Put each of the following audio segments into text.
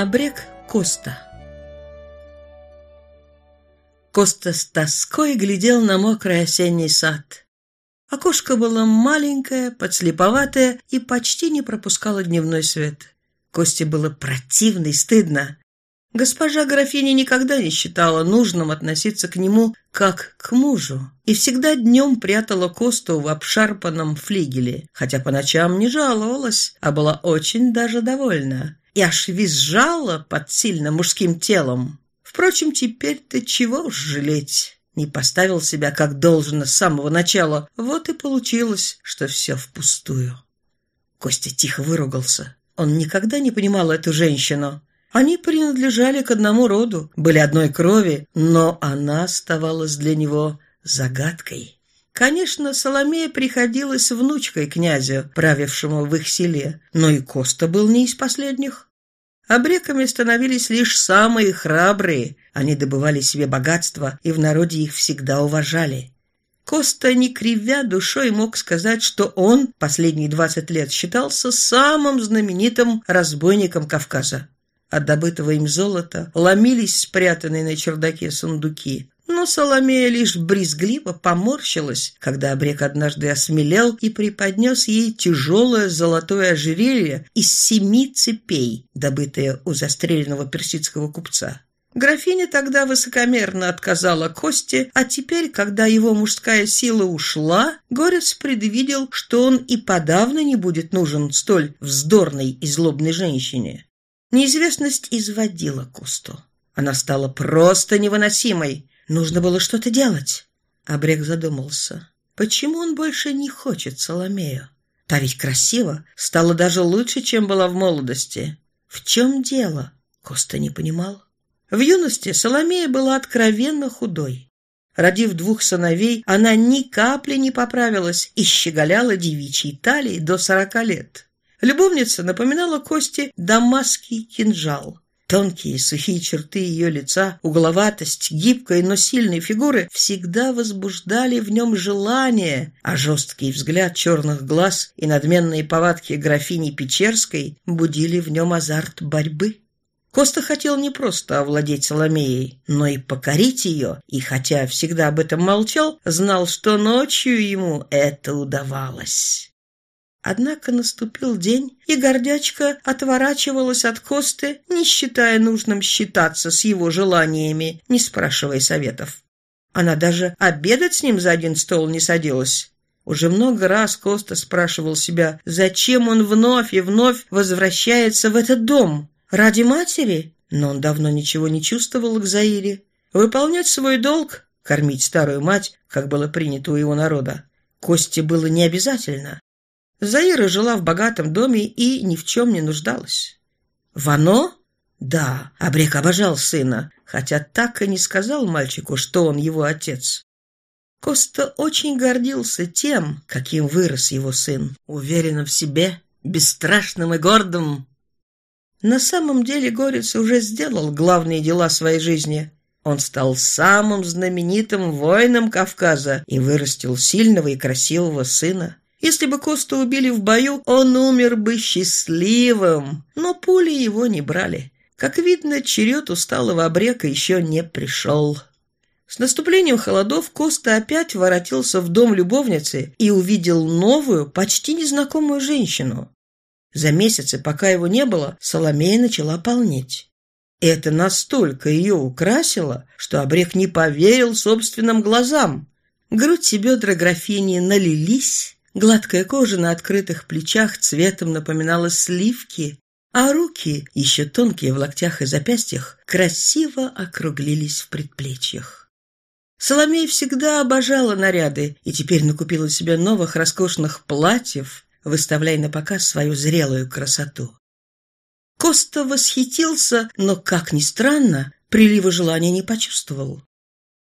Обрек Коста Коста с тоской глядел на мокрый осенний сад. Окошко было маленькое, подслеповатое и почти не пропускало дневной свет. Косте было противно и стыдно. Госпожа графиня никогда не считала нужным относиться к нему как к мужу и всегда днем прятала Косту в обшарпанном флигеле, хотя по ночам не жаловалась, а была очень даже довольна и аж визжала под сильно мужским телом. Впрочем, теперь-то чего уж жалеть. Не поставил себя как должно с самого начала. Вот и получилось, что все впустую. Костя тихо выругался. Он никогда не понимал эту женщину. Они принадлежали к одному роду, были одной крови, но она оставалась для него загадкой. Конечно, Соломея приходилась внучкой князю, правившему в их селе, но и Коста был не из последних. Обреками становились лишь самые храбрые, они добывали себе богатство, и в народе их всегда уважали. Коста, не кривя душой, мог сказать, что он последние двадцать лет считался самым знаменитым разбойником Кавказа. От добытого им золота ломились спрятанные на чердаке сундуки. Но Соломея лишь брезгливо поморщилась, когда обрек однажды осмелел и преподнес ей тяжелое золотое ожерелье из семи цепей, добытое у застреленного персидского купца. Графиня тогда высокомерно отказала Косте, а теперь, когда его мужская сила ушла, Горец предвидел, что он и подавно не будет нужен столь вздорной и злобной женщине. Неизвестность изводила Косту. Она стала просто невыносимой. Нужно было что-то делать. Обрек задумался. Почему он больше не хочет Соломею? Та ведь красиво, стала даже лучше, чем была в молодости. В чем дело? Коста не понимал. В юности Соломея была откровенно худой. Родив двух сыновей, она ни капли не поправилась и щеголяла девичьей талией до сорока лет. Любовница напоминала Косте дамасский кинжал. Тонкие, сухие черты ее лица, угловатость, гибкой, но сильной фигуры всегда возбуждали в нем желание, а жесткий взгляд черных глаз и надменные повадки графини Печерской будили в нем азарт борьбы. Коста хотел не просто овладеть Соломеей, но и покорить ее, и хотя всегда об этом молчал, знал, что ночью ему это удавалось. Однако наступил день, и гордячка отворачивалась от Косты, не считая нужным считаться с его желаниями, не спрашивая советов. Она даже обедать с ним за один стол не садилась. Уже много раз Коста спрашивал себя, зачем он вновь и вновь возвращается в этот дом. Ради матери? Но он давно ничего не чувствовал к Заире. Выполнять свой долг, кормить старую мать, как было принято у его народа, Косте было не обязательно. Заира жила в богатом доме и ни в чем не нуждалась. Вано? Да, Абрек обожал сына, хотя так и не сказал мальчику, что он его отец. Коста очень гордился тем, каким вырос его сын, уверенным в себе, бесстрашным и гордым. На самом деле Горец уже сделал главные дела своей жизни. Он стал самым знаменитым воином Кавказа и вырастил сильного и красивого сына. Если бы Коста убили в бою, он умер бы счастливым, но пули его не брали. Как видно, черед усталого обрека еще не пришел. С наступлением холодов Коста опять воротился в дом любовницы и увидел новую, почти незнакомую женщину. За месяцы, пока его не было, Соломея начала полнеть. Это настолько ее украсило, что обрек не поверил собственным глазам. Грудь и бедра графини налились, Гладкая кожа на открытых плечах цветом напоминала сливки, а руки, еще тонкие в локтях и запястьях, красиво округлились в предплечьях. Соломея всегда обожала наряды и теперь накупила себе новых роскошных платьев, выставляя на показ свою зрелую красоту. Коста восхитился, но, как ни странно, прилива желания не почувствовал.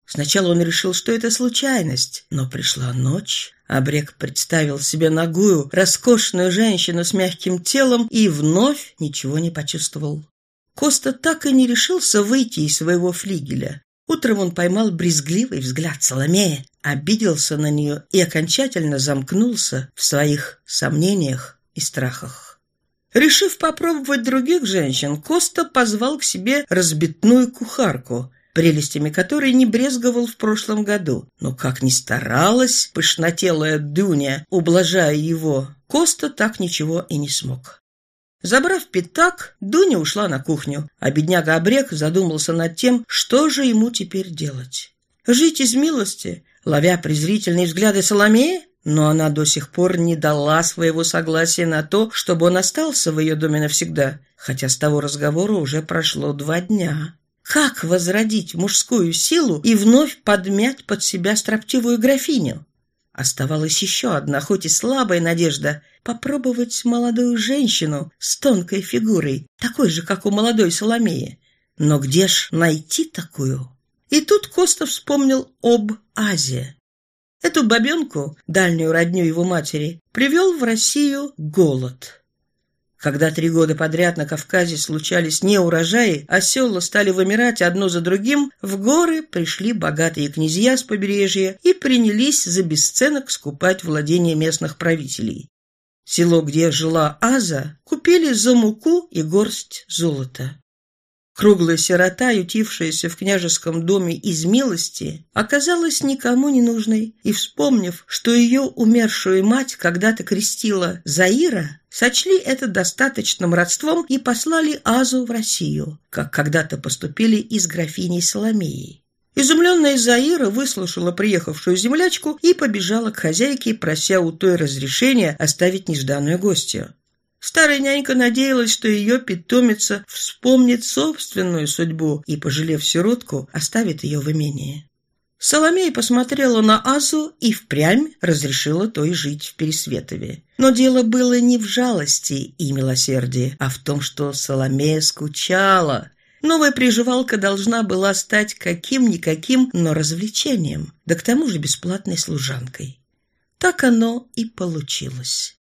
Сначала он решил, что это случайность, но пришла ночь. Абрек представил себе ногую, роскошную женщину с мягким телом и вновь ничего не почувствовал. Коста так и не решился выйти из своего флигеля. Утром он поймал брезгливый взгляд Соломея, обиделся на нее и окончательно замкнулся в своих сомнениях и страхах. Решив попробовать других женщин, Коста позвал к себе разбитную кухарку, прелестями которой не брезговал в прошлом году. Но как ни старалась пышнотелая Дуня, ублажая его, Коста так ничего и не смог. Забрав пятак, Дуня ушла на кухню, а бедняга Обрек задумался над тем, что же ему теперь делать. Жить из милости, ловя презрительные взгляды Соломеи? Но она до сих пор не дала своего согласия на то, чтобы он остался в ее доме навсегда, хотя с того разговора уже прошло два дня. Как возродить мужскую силу и вновь подмять под себя строптивую графиню? Оставалась еще одна, хоть и слабая надежда – попробовать молодую женщину с тонкой фигурой, такой же, как у молодой Соломеи. Но где ж найти такую? И тут Коста вспомнил об Азе. Эту бабенку, дальнюю родню его матери, привел в Россию голод. Когда три года подряд на Кавказе случались неурожаи, а села стали вымирать одно за другим, в горы пришли богатые князья с побережья и принялись за бесценок скупать владения местных правителей. Село, где жила Аза, купили за муку и горсть золота. Круглая сирота, ютившаяся в княжеском доме из милости, оказалась никому не нужной, и, вспомнив, что ее умершую мать когда-то крестила Заира, сочли это достаточным родством и послали Азу в Россию, как когда-то поступили и с графиней Соломеей. Изумленная Заира выслушала приехавшую землячку и побежала к хозяйке, прося у той разрешения оставить нежданную гостью. Старая нянька надеялась, что ее питомица вспомнит собственную судьбу и, пожалев сиротку, оставит ее в имении. Соломея посмотрела на Азу и впрямь разрешила той жить в Пересветове. Но дело было не в жалости и милосердии, а в том, что Соломея скучала. Новая приживалка должна была стать каким-никаким, но развлечением, да к тому же бесплатной служанкой. Так оно и получилось.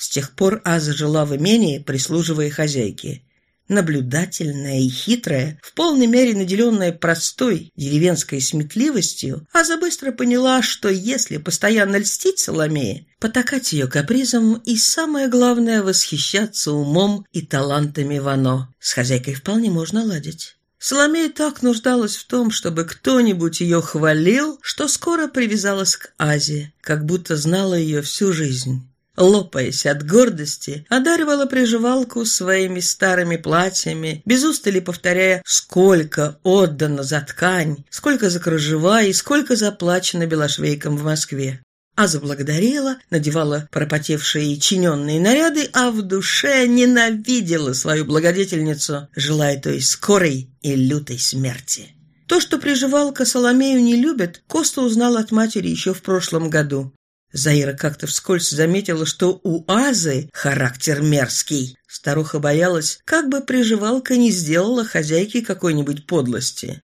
С тех пор Аза жила в имении, прислуживая хозяйке. Наблюдательная и хитрая, в полной мере наделенная простой деревенской сметливостью, Аза быстро поняла, что если постоянно льстить Соломее, потакать ее капризом и, самое главное, восхищаться умом и талантами Вано, с хозяйкой вполне можно ладить. Соломея так нуждалась в том, чтобы кто-нибудь ее хвалил, что скоро привязалась к Азе, как будто знала ее всю жизнь лопаясь от гордости, одаривала приживалку своими старыми платьями, без устали повторяя, сколько отдано за ткань, сколько за кружева и сколько заплачено белошвейкам в Москве. А заблагодарила, надевала пропотевшие и чиненные наряды, а в душе ненавидела свою благодетельницу, желая той скорой и лютой смерти. То, что приживалка Соломею не любит, Коста узнал от матери еще в прошлом году. Заира как-то вскользь заметила, что у Азы характер мерзкий. Старуха боялась, как бы приживалка не сделала хозяйке какой-нибудь подлости.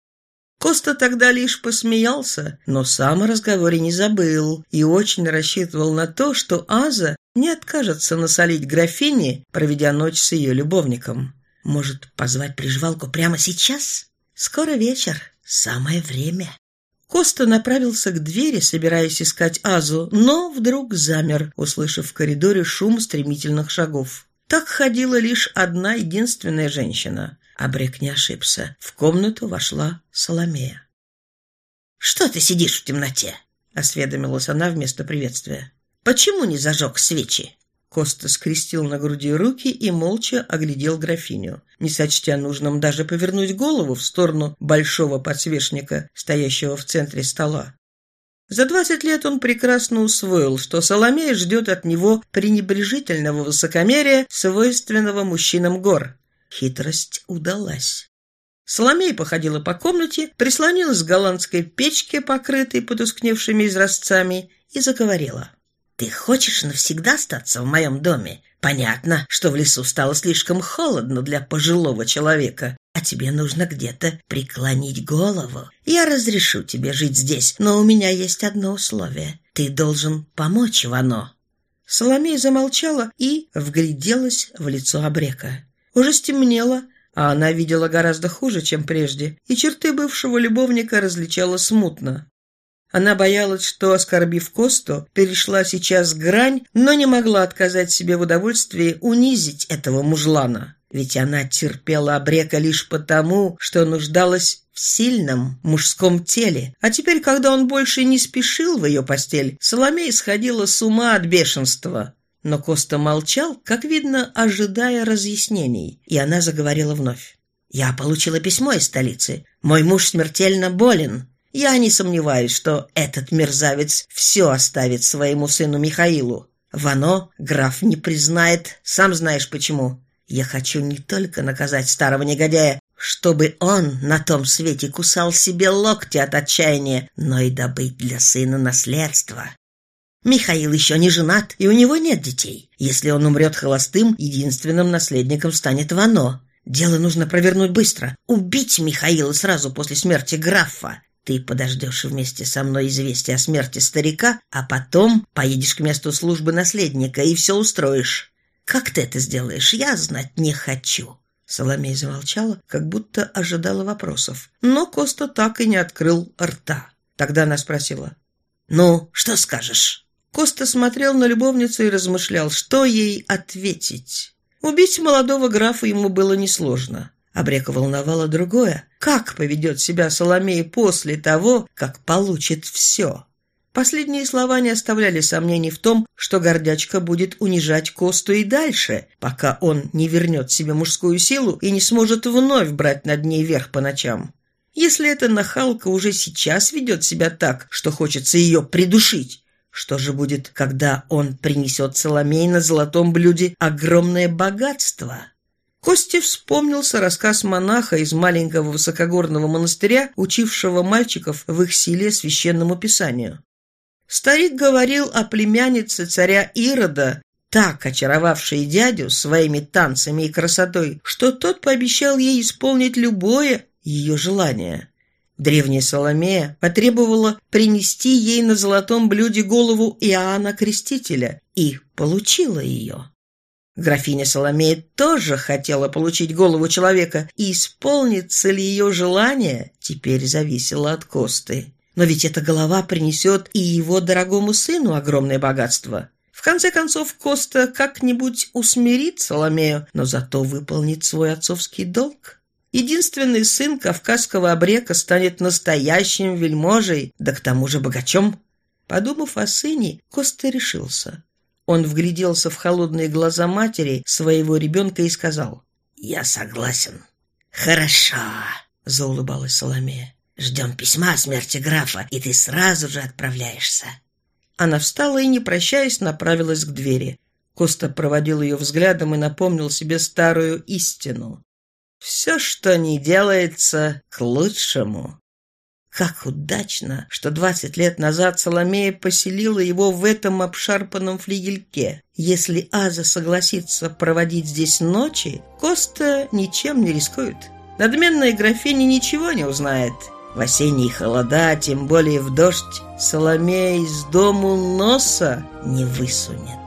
Коста тогда лишь посмеялся, но сам о разговоре не забыл и очень рассчитывал на то, что Аза не откажется насолить графине, проведя ночь с ее любовником. Может, позвать приживалку прямо сейчас? Скоро вечер, самое время. Коста направился к двери, собираясь искать Азу, но вдруг замер, услышав в коридоре шум стремительных шагов. Так ходила лишь одна единственная женщина. Абрек не ошибся. В комнату вошла Соломея. «Что ты сидишь в темноте?» — осведомилась она вместо приветствия. «Почему не зажег свечи?» Коста скрестил на груди руки и молча оглядел графиню, не сочтя нужным даже повернуть голову в сторону большого подсвечника, стоящего в центре стола. За двадцать лет он прекрасно усвоил, что Соломея ждет от него пренебрежительного высокомерия, свойственного мужчинам гор. Хитрость удалась. Соломея походила по комнате, прислонилась к голландской печке, покрытой потускневшими изразцами, и заговорила. «Ты хочешь навсегда остаться в моем доме? Понятно, что в лесу стало слишком холодно для пожилого человека, а тебе нужно где-то преклонить голову. Я разрешу тебе жить здесь, но у меня есть одно условие. Ты должен помочь Вано». Соломея замолчала и вгляделась в лицо Обрека. Уже стемнело, а она видела гораздо хуже, чем прежде, и черты бывшего любовника различала смутно. Она боялась, что, оскорбив Косту, перешла сейчас грань, но не могла отказать себе в удовольствии унизить этого мужлана. Ведь она терпела обрека лишь потому, что нуждалась в сильном мужском теле. А теперь, когда он больше не спешил в ее постель, Соломея сходила с ума от бешенства. Но Коста молчал, как видно, ожидая разъяснений, и она заговорила вновь. «Я получила письмо из столицы. Мой муж смертельно болен. Я не сомневаюсь, что этот мерзавец все оставит своему сыну Михаилу. Вано граф не признает, сам знаешь почему. Я хочу не только наказать старого негодяя, чтобы он на том свете кусал себе локти от отчаяния, но и добыть для сына наследство. Михаил еще не женат, и у него нет детей. Если он умрет холостым, единственным наследником станет Вано. Дело нужно провернуть быстро. Убить Михаила сразу после смерти графа. Ты подождешь вместе со мной известия о смерти старика, а потом поедешь к месту службы наследника и все устроишь. Как ты это сделаешь, я знать не хочу». Соломея замолчала, как будто ожидала вопросов. Но Коста так и не открыл рта. Тогда она спросила. «Ну, что скажешь?» Коста смотрел на любовницу и размышлял, что ей ответить. Убить молодого графа ему было несложно. Обрека волновало другое. Как поведет себя Соломея после того, как получит все? Последние слова не оставляли сомнений в том, что гордячка будет унижать Косту и дальше, пока он не вернет себе мужскую силу и не сможет вновь брать над ней верх по ночам. Если эта нахалка уже сейчас ведет себя так, что хочется ее придушить, что же будет, когда он принесет Соломей на золотом блюде огромное богатство? Косте вспомнился рассказ монаха из маленького высокогорного монастыря, учившего мальчиков в их силе священному писанию. Старик говорил о племяннице царя Ирода, так очаровавшей дядю своими танцами и красотой, что тот пообещал ей исполнить любое ее желание. Древняя Соломея потребовала принести ей на золотом блюде голову Иоанна Крестителя и получила ее. Графиня Соломея тоже хотела получить голову человека, и исполнится ли ее желание, теперь зависело от Косты. Но ведь эта голова принесет и его дорогому сыну огромное богатство. В конце концов, Коста как-нибудь усмирит Соломею, но зато выполнит свой отцовский долг. Единственный сын кавказского обрека станет настоящим вельможей, да к тому же богачом. Подумав о сыне, Коста решился. Он вгляделся в холодные глаза матери своего ребенка и сказал «Я согласен». «Хорошо», — заулыбалась Соломея. «Ждем письма о смерти графа, и ты сразу же отправляешься». Она встала и, не прощаясь, направилась к двери. Коста проводил ее взглядом и напомнил себе старую истину. «Все, что не делается, к лучшему». Как удачно, что двадцать лет назад Соломея поселила его в этом обшарпанном флигельке. Если Аза согласится проводить здесь ночи, Коста ничем не рискует. Надменная графиня ничего не узнает. В осенние холода, тем более в дождь, Соломея из дому носа не высунет.